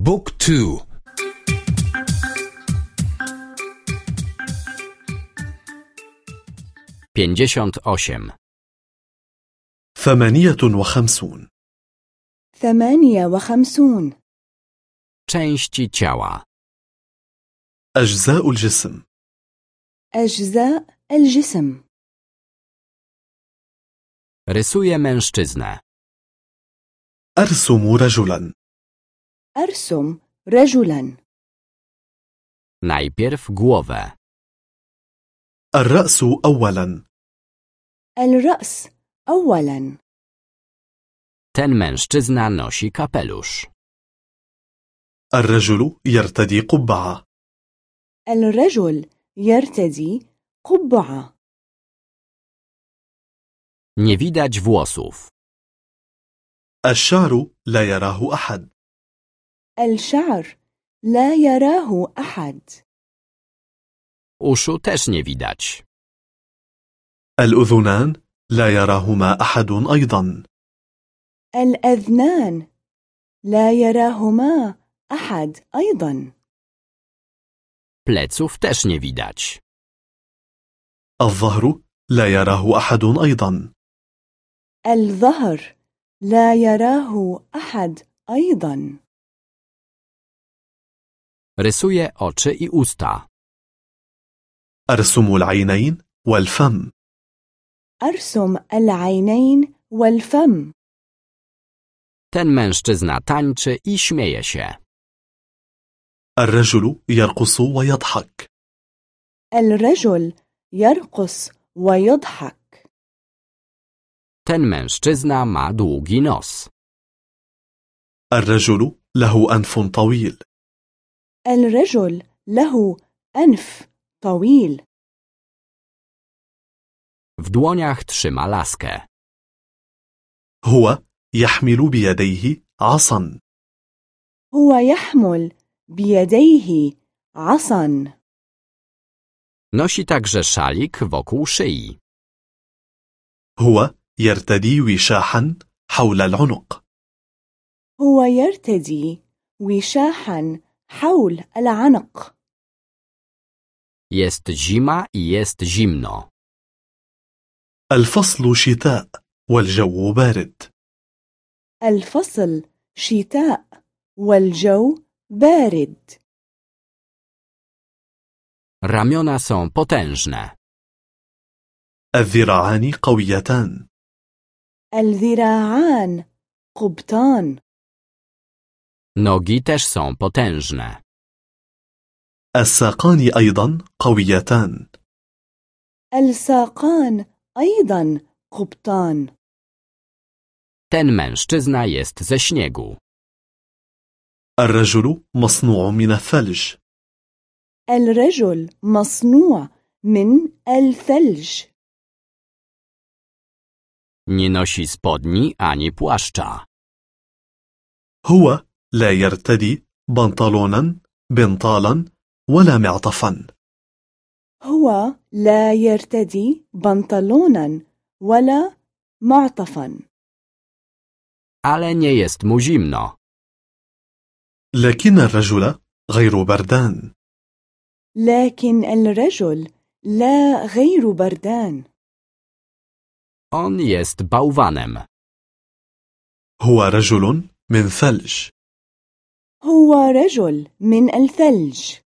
بوك تو pięćdziesiąt osiem ثمانية وخمسون ثمانية وخمسون części ciała أجزاء الجسم أجزاء الجسم Rysuję mężczyznę. أرسم رجلا أرسم رجلا. Najpierw głowę, الرأس أولا. الرأس أولا. Ten mężczyzna nosi kapelusz. الرجل يرتدي قبعة. الرجل يرتدي قبعة. Nie widać włosów. الشعر لا يراه أحد. الشعر لا يراه أحد. Uszu też nie widać. الأذنان لا يراهما أحد أيضا. الأذنان لا يراهما أحد أيضا. Pleców też nie widać. الظهر لا يراه أحد أيضا. الظهر لا يراه أحد أيضا. Rysuję oczy i usta. أرسم العينين والفم أرسم العينين والفم Ten mężczyzna tańczy i śmieje się. الرجل يرقص ويضحك الرجل يرقص ويضحك Ten mężczyzna ma długi nos. الرجل له أنف طويل الرجل له أنف طويل W dłoniach trzyma laskę. هو يحمل بيديه عصا هو يحمل بيديه عصا Nosi także szalik wokół szyi. هو يرتدي وشاحا حول العنق هو يرتدي وشاحا حول العنق. Jest zima i jest zimno. الفصل شتاء والجو بارد. الفصل شتاء والجو بارد. Ramiona są potężne. الذراعان قويتان. الذراعان قبطان. Nogi też są potężne. الساقان أيضا قويتان الساقان أيضا قبطان Ten mężczyzna jest ze śniegu. الرجل مصنوع من الثلج الرجل مصنوع من الثلج Nie nosi spodni ani płaszcza. هو لا يرتدي بنطلونا بنطالا ولا معطفا. هو لا يرتدي بنطلونا ولا معطفا. Ale nie jest mu zimno. لكن الرجل غير بردان. لكن الرجل لا غير بردان. On jest bałwanem. هو رجل من ثلج. هو رجل من الثلج.